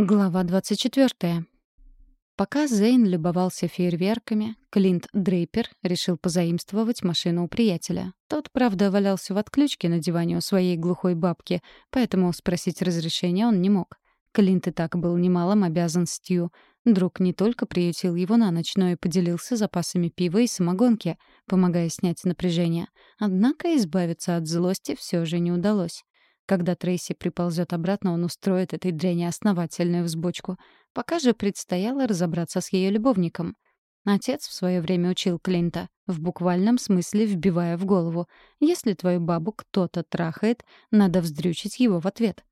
Глава 24. Пока Зейн любовался фейерверками, Клинт Дрейпер решил позаимствовать машину у приятеля. Тот, правда, валялся в отключке на диване у своей глухой бабки, поэтому спросить разрешения он не мог. Клинт и так был немалым обязан Стью. Друг не только приютил его на ночь, но и поделился запасами пива и самогонки, помогая снять напряжение. Однако избавиться от злости все же не удалось. Когда Трейси приползет обратно, он устроит этой дряни основательную взбочку. Пока же предстояло разобраться с ее любовником. Отец в свое время учил Клинта, в буквальном смысле вбивая в голову. Если твою бабу кто-то трахает, надо вздрючить его в ответ.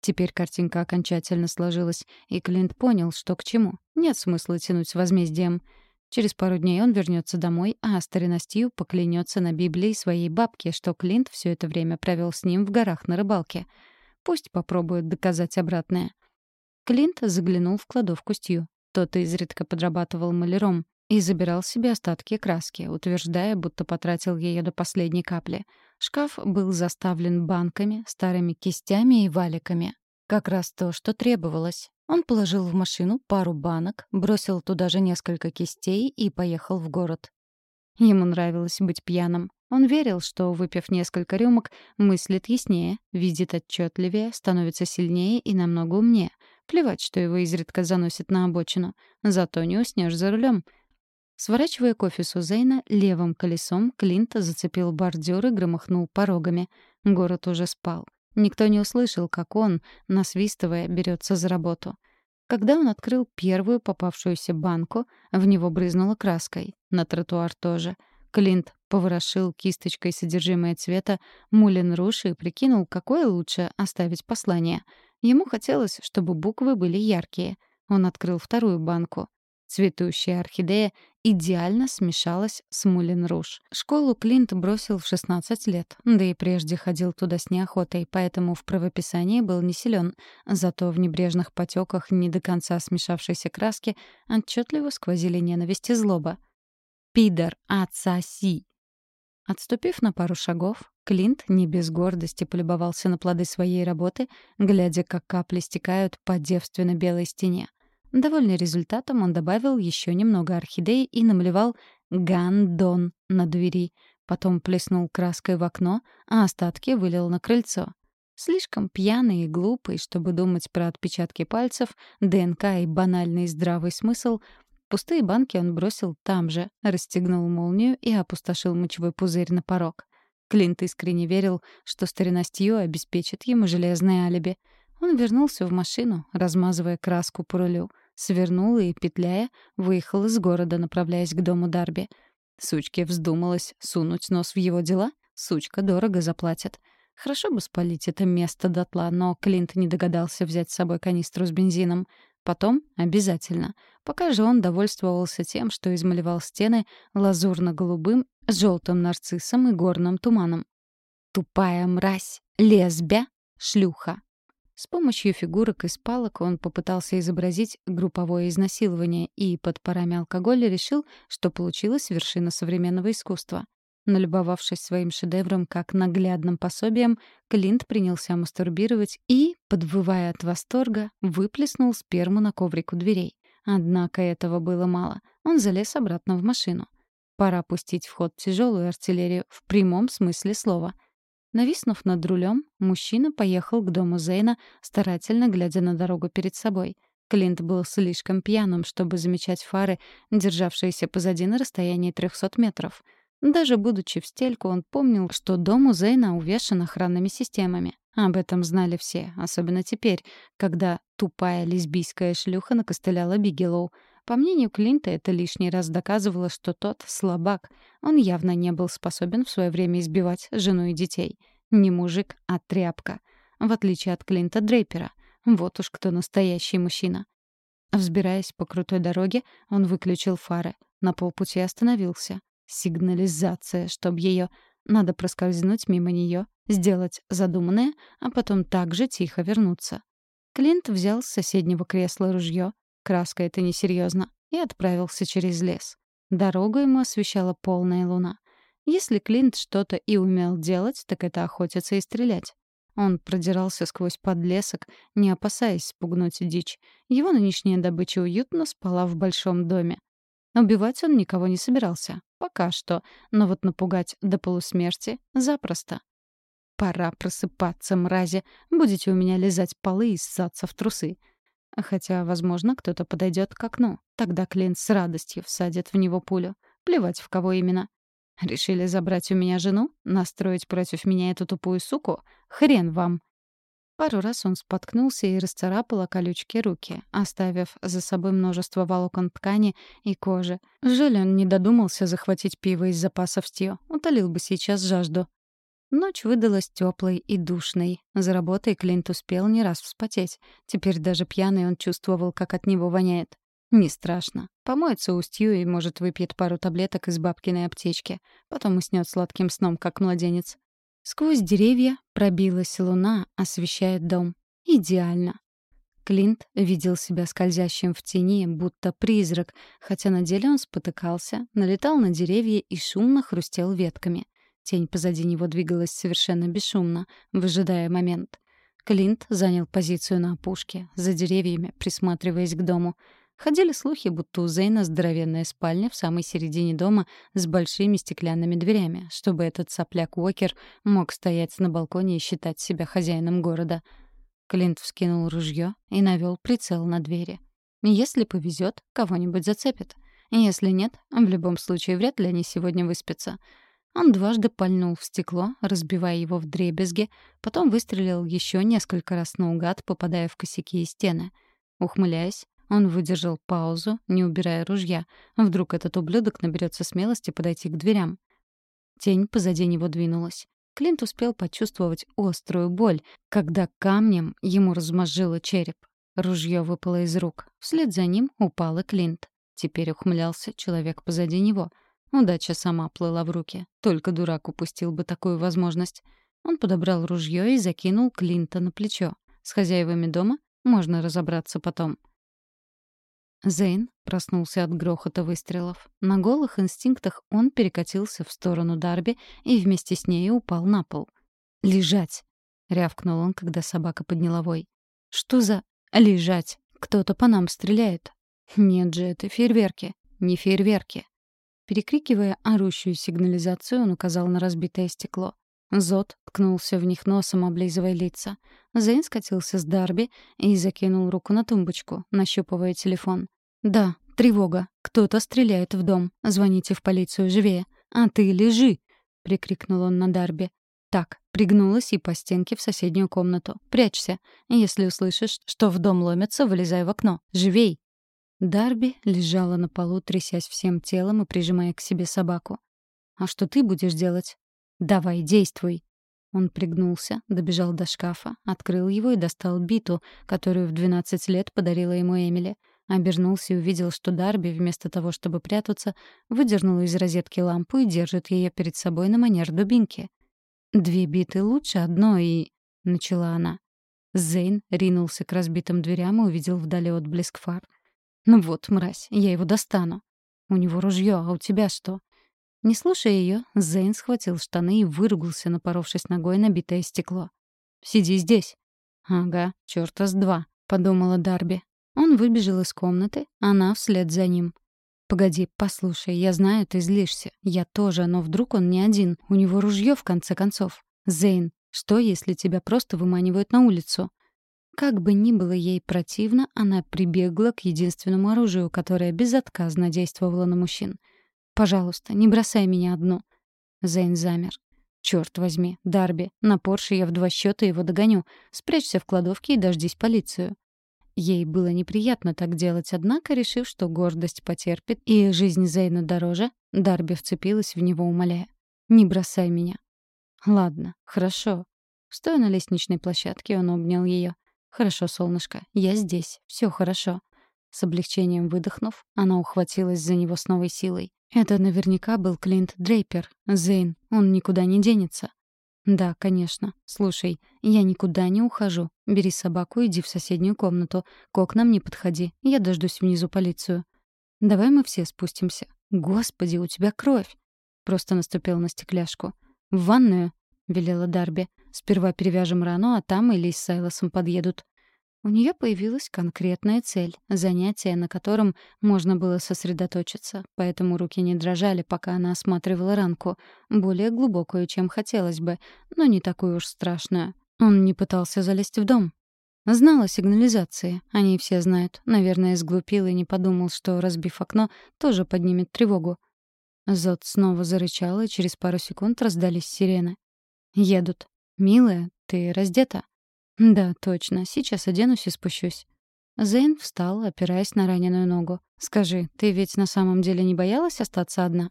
Теперь картинка окончательно сложилась, и Клинт понял, что к чему. Нет смысла тянуть с возмездием. Через пару дней он вернется домой, а стариностью поклянется на Библии своей бабке, что Клинт все это время провел с ним в горах на рыбалке. Пусть попробует доказать обратное. Клинт заглянул в кладовку Стью. Тот изредка подрабатывал маляром и забирал себе остатки краски, утверждая, будто потратил ее до последней капли. Шкаф был заставлен банками, старыми кистями и валиками. Как раз то, что требовалось. Он положил в машину пару банок, бросил туда же несколько кистей и поехал в город. Ему нравилось быть пьяным. Он верил, что, выпив несколько рюмок, мыслит яснее, видит отчетливее, становится сильнее и намного умнее. Плевать, что его изредка заносит на обочину. Зато не уснешь за рулем. Сворачивая к офису Зейна, левым колесом Клинт зацепил бордюр и громыхнул порогами. Город уже спал. Никто не услышал, как он, насвистывая, берется за работу. Когда он открыл первую попавшуюся банку, в него брызнуло краской. На тротуар тоже. Клинт поворошил кисточкой содержимое цвета мулин руж и прикинул, какое лучше оставить послание. Ему хотелось, чтобы буквы были яркие. Он открыл вторую банку. Цветущая орхидея идеально смешалась с Мулин Руж. Школу Клинт бросил в 16 лет, да и прежде ходил туда с неохотой, поэтому в правописании был не силен. Зато в небрежных потеках не до конца смешавшейся краски отчетливо сквозили ненависть и злоба. «Пидор, отсоси!» Отступив на пару шагов, Клинт не без гордости полюбовался на плоды своей работы, глядя, как капли стекают по девственно белой стене. Довольный результатом, он добавил еще немного орхидей и намалевал «Гандон» на двери. Потом плеснул краской в окно, а остатки вылил на крыльцо. Слишком пьяный и глупый, чтобы думать про отпечатки пальцев, ДНК и банальный здравый смысл, пустые банки он бросил там же, расстегнул молнию и опустошил мочевой пузырь на порог. Клинт искренне верил, что старина Стью обеспечит ему железное алиби. Он вернулся в машину, размазывая краску по рулю свернул и, петляя, выехал из города, направляясь к дому Дарби. Сучке вздумалось сунуть нос в его дела. Сучка дорого заплатит. Хорошо бы спалить это место дотла, но Клинт не догадался взять с собой канистру с бензином. Потом обязательно. Пока же он довольствовался тем, что измалевал стены лазурно-голубым желтым нарциссом и горным туманом. «Тупая мразь! Лесбя! Шлюха!» С помощью фигурок из палок он попытался изобразить групповое изнасилование и под парами алкоголя решил, что получилась вершина современного искусства. Налюбовавшись своим шедевром как наглядным пособием, Клинт принялся мастурбировать и, подвывая от восторга, выплеснул сперму на коврик у дверей. Однако этого было мало. Он залез обратно в машину. Пора пустить в ход тяжелую артиллерию в прямом смысле слова — Нависнув над рулем, мужчина поехал к дому Зейна, старательно глядя на дорогу перед собой. Клинт был слишком пьяным, чтобы замечать фары, державшиеся позади на расстоянии 300 метров. Даже будучи в стельку, он помнил, что дом у Зейна увешан охранными системами. Об этом знали все, особенно теперь, когда тупая лесбийская шлюха накостыляла Бигелоу — по мнению Клинта, это лишний раз доказывало, что тот слабак. Он явно не был способен в свое время избивать жену и детей. Не мужик, а тряпка. В отличие от Клинта Дрейпера. Вот уж кто настоящий мужчина. Взбираясь по крутой дороге, он выключил фары. На полпути остановился. Сигнализация, чтоб ее... Надо проскользнуть мимо нее, сделать задуманное, а потом также тихо вернуться. Клинт взял с соседнего кресла ружье, краска это несерьезно, и отправился через лес. Дорогу ему освещала полная луна. Если Клинт что-то и умел делать, так это охотиться и стрелять. Он продирался сквозь подлесок, не опасаясь спугнуть дичь. Его нынешняя добыча уютно спала в большом доме. Убивать он никого не собирался. Пока что. Но вот напугать до полусмерти — запросто. Пора просыпаться, мрази. Будете у меня лизать полы и ссаться в трусы. Хотя, возможно, кто-то подойдет к окну. Тогда Клинт с радостью всадит в него пулю. Плевать, в кого именно. Решили забрать у меня жену? Настроить против меня эту тупую суку? Хрен вам. Пару раз он споткнулся и расцарапал о колючки руки, оставив за собой множество волокон ткани и кожи. Жаль, он не додумался захватить пиво из запасов Стьё. Утолил бы сейчас жажду. Ночь выдалась теплой и душной. За работой Клинт успел не раз вспотеть. Теперь даже пьяный он чувствовал, как от него воняет. Не страшно. Помоется устью и, может, выпьет пару таблеток из бабкиной аптечки. Потом уснет сладким сном, как младенец. Сквозь деревья пробилась луна, освещая дом. Идеально. Клинт видел себя скользящим в тени, будто призрак, хотя на деле он спотыкался, налетал на деревья и шумно хрустел ветками. Тень позади него двигалась совершенно бесшумно, выжидая момент. Клинт занял позицию на опушке, за деревьями, присматриваясь к дому. Ходили слухи, будто у Зейна здоровенная спальня в самой середине дома с большими стеклянными дверями, чтобы этот сопляк Уокер мог стоять на балконе и считать себя хозяином города. Клинт вскинул ружье и навел прицел на двери. Если повезет, кого-нибудь зацепит. Если нет, в любом случае вряд ли они сегодня выспятся. Он дважды пальнул в стекло, разбивая его в дребезги, потом выстрелил еще несколько раз наугад, попадая в косяки и стены. Ухмыляясь, он выдержал паузу, не убирая ружья. Вдруг этот ублюдок наберется смелости подойти к дверям. Тень позади него двинулась. Клинт успел почувствовать острую боль, когда камнем ему размозжило череп. Ружье выпало из рук. Вслед за ним упал и Клинт. Теперь ухмылялся человек позади него — Удача сама плыла в руки. Только дурак упустил бы такую возможность. Он подобрал ружье и закинул Клинта на плечо. С хозяевами дома можно разобраться потом. Зейн проснулся от грохота выстрелов. На голых инстинктах он перекатился в сторону Дарби и вместе с ней упал на пол. «Лежать!» — рявкнул он, когда собака подняла вой. «Что за... лежать? Кто-то по нам стреляет!» «Нет же, это фейерверки. Не фейерверки. Перекрикивая орущую сигнализацию, он указал на разбитое стекло. Зод ткнулся в них носом, облизывая лица. Зейн скатился с Дарби и закинул руку на тумбочку, нащупывая телефон. «Да, тревога. Кто-то стреляет в дом. Звоните в полицию живее. А ты лежи!» — прикрикнул он на Дарби. «Так, пригнулась и по стенке в соседнюю комнату. Прячься. Если услышишь, что в дом ломятся, вылезай в окно. Живей!» Дарби лежала на полу, трясясь всем телом и прижимая к себе собаку. «А что ты будешь делать?» «Давай, действуй!» Он пригнулся, добежал до шкафа, открыл его и достал биту, которую в 12 лет подарила ему Эмили. Обернулся и увидел, что Дарби, вместо того, чтобы прятаться, выдернула из розетки лампу и держит ее перед собой на манер дубинки. «Две биты лучше одной и...» — начала она. Зейн ринулся к разбитым дверям и увидел вдали отблеск фар — ну вот, мразь, я его достану. У него ружье, а у тебя что? Не слушая ее, Зейн схватил штаны и выругался, напоровшись ногой на битое стекло. «Сиди здесь». «Ага, чёрта с два», — подумала Дарби. Он выбежал из комнаты, она вслед за ним. «Погоди, послушай, я знаю, ты злишься. Я тоже, но вдруг он не один. У него ружье в конце концов. Зейн, что, если тебя просто выманивают на улицу? Как бы ни было ей противно, она прибегла к единственному оружию, которое безотказно действовало на мужчин. «Пожалуйста, не бросай меня одну». Зейн замер. «Чёрт возьми, Дарби, на Порше я в два счета его догоню. Спрячься в кладовке и дождись полицию». Ей было неприятно так делать, однако, решив, что гордость потерпит и жизнь Зейна дороже, Дарби вцепилась в него, умоляя. «Не бросай меня». «Ладно, хорошо». Стоя на лестничной площадке, он обнял ее. «Хорошо, солнышко, я здесь, все хорошо». С облегчением выдохнув, она ухватилась за него с новой силой. Это наверняка был Клинт Дрейпер. Зейн, он никуда не денется. «Да, конечно. Слушай, я никуда не ухожу. Бери собаку, иди в соседнюю комнату. К окнам не подходи. Я дождусь внизу полицию. Давай мы все спустимся. Господи, у тебя кровь!» Просто наступил на стекляшку. «В ванную?» — велела Дарби. Сперва перевяжем рану, а там Элли с Сайлосом подъедут. У нее появилась конкретная цель, занятие, на котором можно было сосредоточиться, поэтому руки не дрожали, пока она осматривала ранку, более глубокую, чем хотелось бы, но не такую уж страшную. Он не пытался залезть в дом. Знала сигнализации, они все знают. Наверное, сглупил и не подумал, что, разбив окно, тоже поднимет тревогу. Зод снова зарычал, и через пару секунд раздались сирены. «Едут. Милая, ты раздета?» «Да, точно. Сейчас оденусь и спущусь». Зейн встал, опираясь на раненую ногу. «Скажи, ты ведь на самом деле не боялась остаться одна?»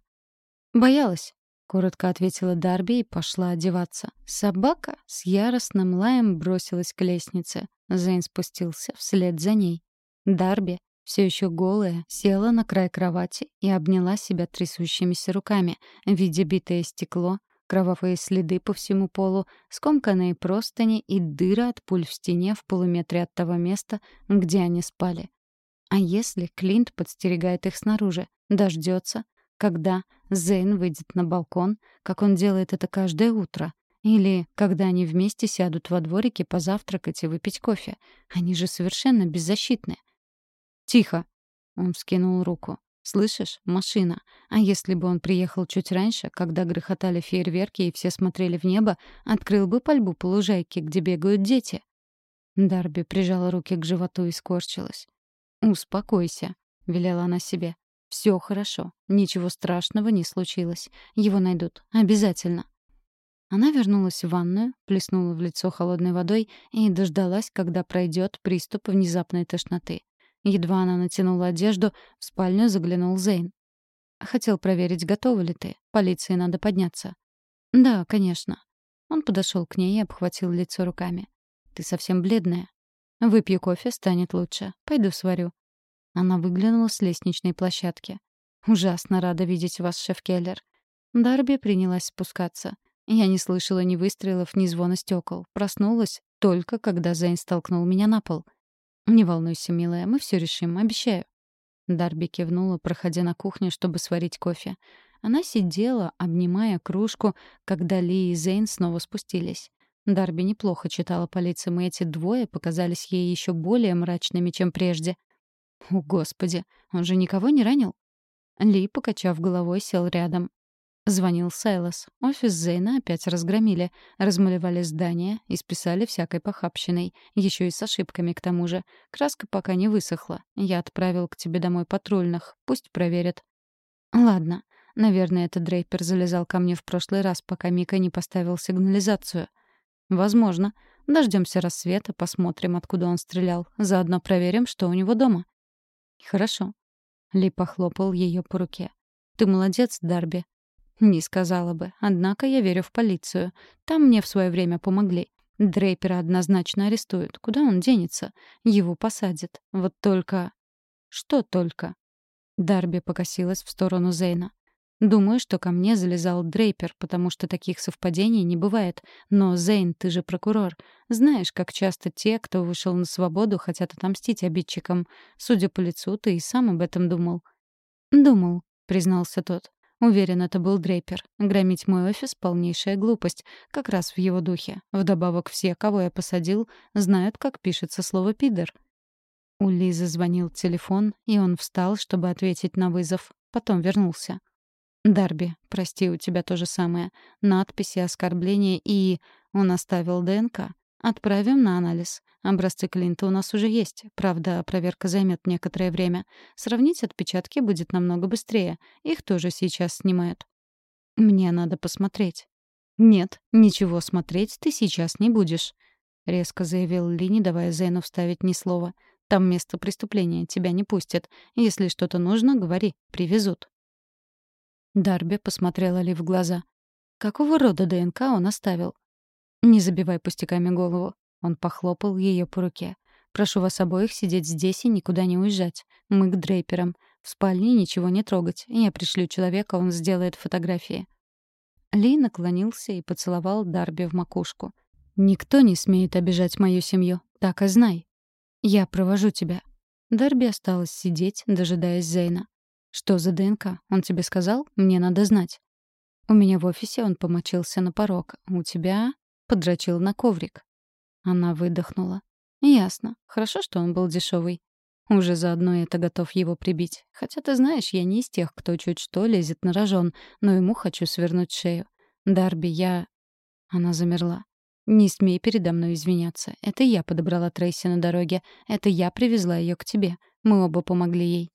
«Боялась», — коротко ответила Дарби и пошла одеваться. Собака с яростным лаем бросилась к лестнице. Зейн спустился вслед за ней. Дарби, все еще голая, села на край кровати и обняла себя трясущимися руками, видя битое стекло, Кровавые следы по всему полу, скомканные простыни и дыра от пуль в стене в полуметре от того места, где они спали. А если Клинт подстерегает их снаружи, дождется, когда Зейн выйдет на балкон, как он делает это каждое утро, или когда они вместе сядут во дворике позавтракать и выпить кофе. Они же совершенно беззащитны. «Тихо!» — он вскинул руку. Слышишь? Машина. А если бы он приехал чуть раньше, когда грохотали фейерверки и все смотрели в небо, открыл бы пальбу по лужайке, где бегают дети. Дарби прижала руки к животу и скорчилась. «Успокойся», — велела она себе. «Все хорошо. Ничего страшного не случилось. Его найдут. Обязательно». Она вернулась в ванную, плеснула в лицо холодной водой и дождалась, когда пройдет приступ внезапной тошноты. Едва она натянула одежду, в спальню заглянул Зейн. «Хотел проверить, готова ли ты. Полиции надо подняться». «Да, конечно». Он подошел к ней и обхватил лицо руками. «Ты совсем бледная. Выпью кофе, станет лучше. Пойду сварю». Она выглянула с лестничной площадки. «Ужасно рада видеть вас, шеф Келлер». Дарби принялась спускаться. Я не слышала ни выстрелов, ни звона стекол. Проснулась только, когда Зейн столкнул меня на пол — «Не волнуйся, милая, мы все решим, обещаю». Дарби кивнула, проходя на кухню, чтобы сварить кофе. Она сидела, обнимая кружку, когда Ли и Зейн снова спустились. Дарби неплохо читала по лицам, и эти двое показались ей еще более мрачными, чем прежде. «О, Господи, он же никого не ранил?» Ли, покачав головой, сел рядом. Звонил Сайлос. Офис Зейна опять разгромили. Размалевали здание и списали всякой похабщиной. Еще и с ошибками к тому же. Краска пока не высохла. Я отправил к тебе домой патрульных. Пусть проверят. Ладно. Наверное, этот Дрейпер залезал ко мне в прошлый раз, пока Мика не поставил сигнализацию. Возможно. Дождемся рассвета, посмотрим, откуда он стрелял. Заодно проверим, что у него дома. Хорошо. Ли похлопал ее по руке. Ты молодец, Дарби. Не сказала бы. Однако я верю в полицию. Там мне в свое время помогли. Дрейпера однозначно арестуют. Куда он денется? Его посадят. Вот только... Что только? Дарби покосилась в сторону Зейна. Думаю, что ко мне залезал Дрейпер, потому что таких совпадений не бывает. Но, Зейн, ты же прокурор. Знаешь, как часто те, кто вышел на свободу, хотят отомстить обидчикам. Судя по лицу, ты и сам об этом думал. «Думал», — признался тот. Уверен, это был Дрейпер. Громить мой офис — полнейшая глупость. Как раз в его духе. Вдобавок все, кого я посадил, знают, как пишется слово «пидор». У Лизы звонил телефон, и он встал, чтобы ответить на вызов. Потом вернулся. «Дарби, прости, у тебя то же самое. Надписи, оскорбления и...» Он оставил ДНК. Отправим на анализ. Образцы Клинта у нас уже есть. Правда, проверка займет некоторое время. Сравнить отпечатки будет намного быстрее. Их тоже сейчас снимают. Мне надо посмотреть. Нет, ничего смотреть ты сейчас не будешь, резко заявил Ли, не давая Зейну вставить ни слова. Там место преступления, тебя не пустят. Если что-то нужно, говори, привезут. Дарби посмотрела Ли в глаза. Какого рода ДНК он оставил? «Не забивай пустяками голову». Он похлопал ее по руке. «Прошу вас обоих сидеть здесь и никуда не уезжать. Мы к Дрейперам. В спальне ничего не трогать. Я пришлю человека, он сделает фотографии». Ли наклонился и поцеловал Дарби в макушку. «Никто не смеет обижать мою семью. Так и знай. Я провожу тебя». Дарби осталась сидеть, дожидаясь Зейна. «Что за ДНК? Он тебе сказал? Мне надо знать». «У меня в офисе он помочился на порог. У тебя...» подрочил на коврик. Она выдохнула. Ясно. Хорошо, что он был дешевый. Уже заодно это готов его прибить. Хотя ты знаешь, я не из тех, кто чуть что лезет на рожон, но ему хочу свернуть шею. Дарби, я... Она замерла. «Не смей передо мной извиняться. Это я подобрала Трейси на дороге. Это я привезла ее к тебе. Мы оба помогли ей».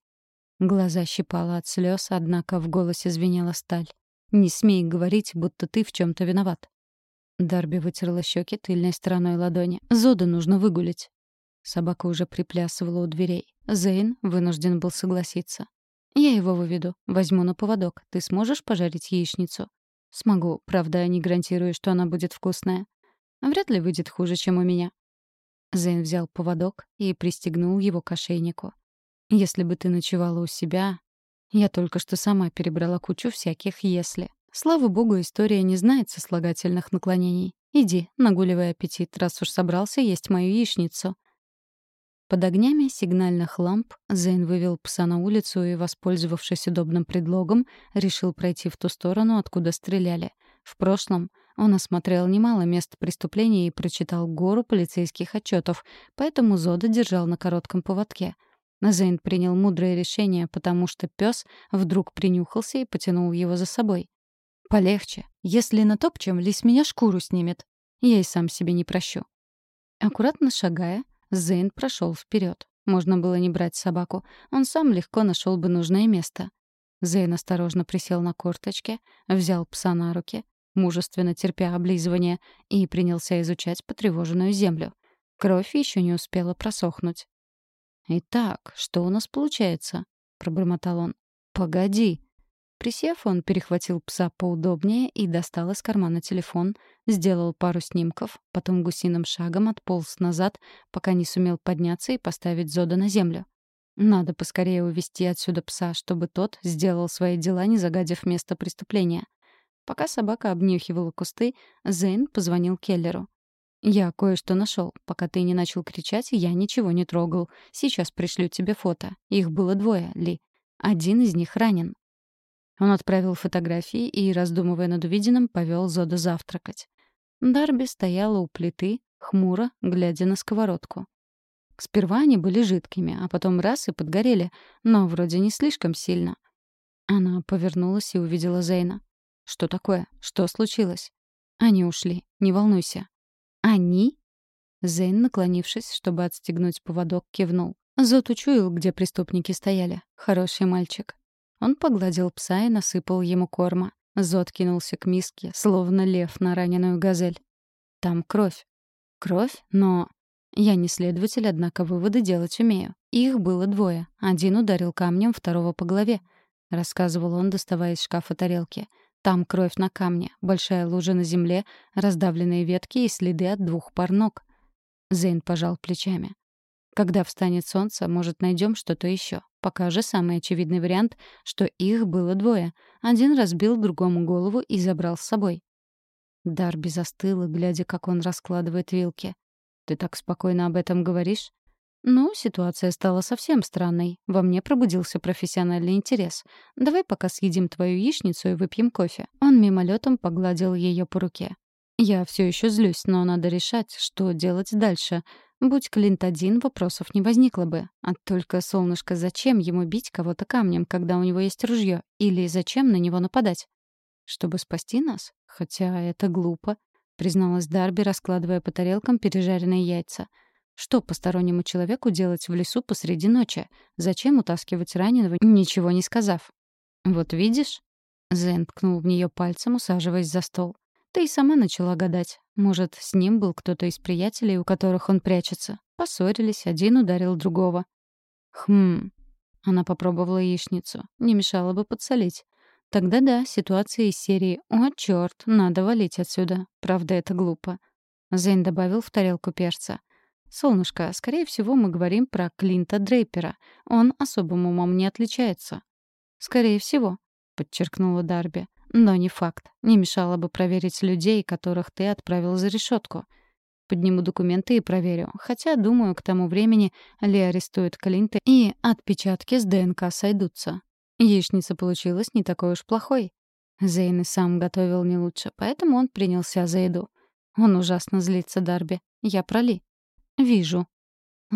Глаза щипала от слез, однако в голосе звенела сталь. «Не смей говорить, будто ты в чем то виноват». Дарби вытерла щеки тыльной стороной ладони. «Зода нужно выгулить». Собака уже приплясывала у дверей. Зейн вынужден был согласиться. «Я его выведу. Возьму на поводок. Ты сможешь пожарить яичницу?» «Смогу. Правда, я не гарантирую, что она будет вкусная. Вряд ли выйдет хуже, чем у меня». Зейн взял поводок и пристегнул его к ошейнику. «Если бы ты ночевала у себя...» Я только что сама перебрала кучу всяких «если». Слава богу, история не знает сослагательных наклонений. Иди, нагуливай аппетит, раз уж собрался есть мою яичницу. Под огнями сигнальных ламп Зейн вывел пса на улицу и, воспользовавшись удобным предлогом, решил пройти в ту сторону, откуда стреляли. В прошлом он осмотрел немало мест преступления и прочитал гору полицейских отчетов, поэтому Зода держал на коротком поводке. Зейн принял мудрое решение, потому что пес вдруг принюхался и потянул его за собой. Полегче. Если натопчем, лис меня шкуру снимет. Я и сам себе не прощу. Аккуратно шагая, Зейн прошел вперед. Можно было не брать собаку. Он сам легко нашел бы нужное место. Зейн осторожно присел на корточки, взял пса на руки, мужественно терпя облизывание, и принялся изучать потревоженную землю. Кровь еще не успела просохнуть. «Итак, что у нас получается?» — пробормотал он. «Погоди!» Присев, он перехватил пса поудобнее и достал из кармана телефон, сделал пару снимков, потом гусиным шагом отполз назад, пока не сумел подняться и поставить Зода на землю. Надо поскорее увести отсюда пса, чтобы тот сделал свои дела, не загадив место преступления. Пока собака обнюхивала кусты, Зейн позвонил Келлеру. «Я кое-что нашел. Пока ты не начал кричать, я ничего не трогал. Сейчас пришлю тебе фото. Их было двое, Ли. Один из них ранен. Он отправил фотографии и, раздумывая над увиденным, повел Зода завтракать. Дарби стояла у плиты, хмуро, глядя на сковородку. Сперва они были жидкими, а потом раз и подгорели, но вроде не слишком сильно. Она повернулась и увидела Зейна. «Что такое? Что случилось?» «Они ушли. Не волнуйся». «Они?» Зейн, наклонившись, чтобы отстегнуть поводок, кивнул. Зод учуял, где преступники стояли. Хороший мальчик. Он погладил пса и насыпал ему корма. Зод кинулся к миске, словно лев на раненую газель. Там кровь. Кровь? Но... Я не следователь, однако выводы делать умею. Их было двое. Один ударил камнем, второго по голове. Рассказывал он, доставая из шкафа тарелки. Там кровь на камне, большая лужа на земле, раздавленные ветки и следы от двух пар ног. Зейн пожал плечами. Когда встанет солнце, может, найдем что-то еще. Пока же самый очевидный вариант, что их было двое. Один разбил другому голову и забрал с собой. Дарби застыла, глядя, как он раскладывает вилки. «Ты так спокойно об этом говоришь?» «Ну, ситуация стала совсем странной. Во мне пробудился профессиональный интерес. Давай пока съедим твою яичницу и выпьем кофе». Он мимолетом погладил ее по руке. «Я все еще злюсь, но надо решать, что делать дальше. Будь Клинт один, вопросов не возникло бы. А только, солнышко, зачем ему бить кого-то камнем, когда у него есть ружье? Или зачем на него нападать? Чтобы спасти нас? Хотя это глупо, призналась Дарби, раскладывая по тарелкам пережаренные яйца. Что постороннему человеку делать в лесу посреди ночи? Зачем утаскивать раненого, ничего не сказав? Вот видишь? Зен ткнул в нее пальцем, усаживаясь за стол. Ты и сама начала гадать. Может, с ним был кто-то из приятелей, у которых он прячется. Поссорились, один ударил другого. Хм. Она попробовала яичницу. Не мешало бы подсолить. Тогда да, ситуация из серии «О, чёрт, надо валить отсюда». Правда, это глупо. Зейн добавил в тарелку перца. «Солнышко, скорее всего, мы говорим про Клинта Дрейпера. Он особым умом не отличается». «Скорее всего», — подчеркнула Дарби. Но не факт. Не мешало бы проверить людей, которых ты отправил за решетку. Подниму документы и проверю. Хотя, думаю, к тому времени Ли арестует Клинта, и отпечатки с ДНК сойдутся. Яичница получилась не такой уж плохой. Зейн и сам готовил не лучше, поэтому он принялся за еду. Он ужасно злится, Дарби. Я проли. Вижу.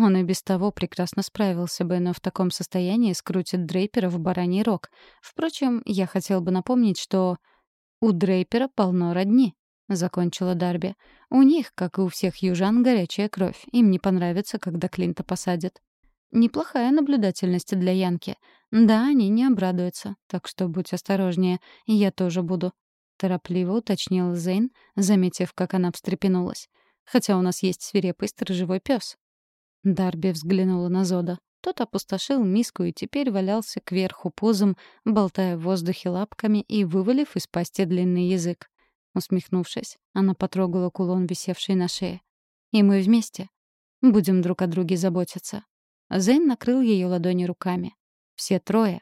Он и без того прекрасно справился бы, но в таком состоянии скрутит Дрейпера в бараний рог. Впрочем, я хотел бы напомнить, что у Дрейпера полно родни. — закончила Дарби. «У них, как и у всех южан, горячая кровь. Им не понравится, когда Клинта посадят». «Неплохая наблюдательность для Янки. Да, они не обрадуются, так что будь осторожнее, и я тоже буду», — торопливо уточнил Зейн, заметив, как она встрепенулась. «Хотя у нас есть свирепый сторожевой пес. Дарби взглянула на Зода. Тот опустошил миску и теперь валялся кверху позом, болтая в воздухе лапками и вывалив из пасти длинный язык. Усмехнувшись, она потрогала кулон, висевший на шее. «И мы вместе. Будем друг о друге заботиться». Зейн накрыл ее ладони руками. Все трое.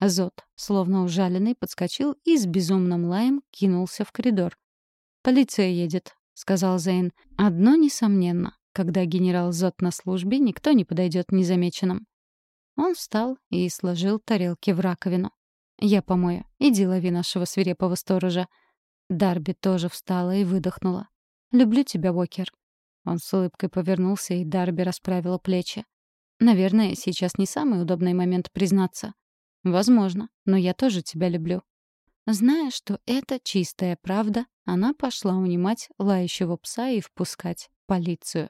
Зод, словно ужаленный, подскочил и с безумным лаем кинулся в коридор. «Полиция едет», — сказал Зейн. «Одно несомненно. Когда генерал Зод на службе, никто не подойдет незамеченным». Он встал и сложил тарелки в раковину. «Я помою. Иди лови нашего свирепого сторожа. Дарби тоже встала и выдохнула. «Люблю тебя, Уокер». Он с улыбкой повернулся, и Дарби расправила плечи. «Наверное, сейчас не самый удобный момент признаться». «Возможно, но я тоже тебя люблю». Зная, что это чистая правда, она пошла унимать лающего пса и впускать полицию.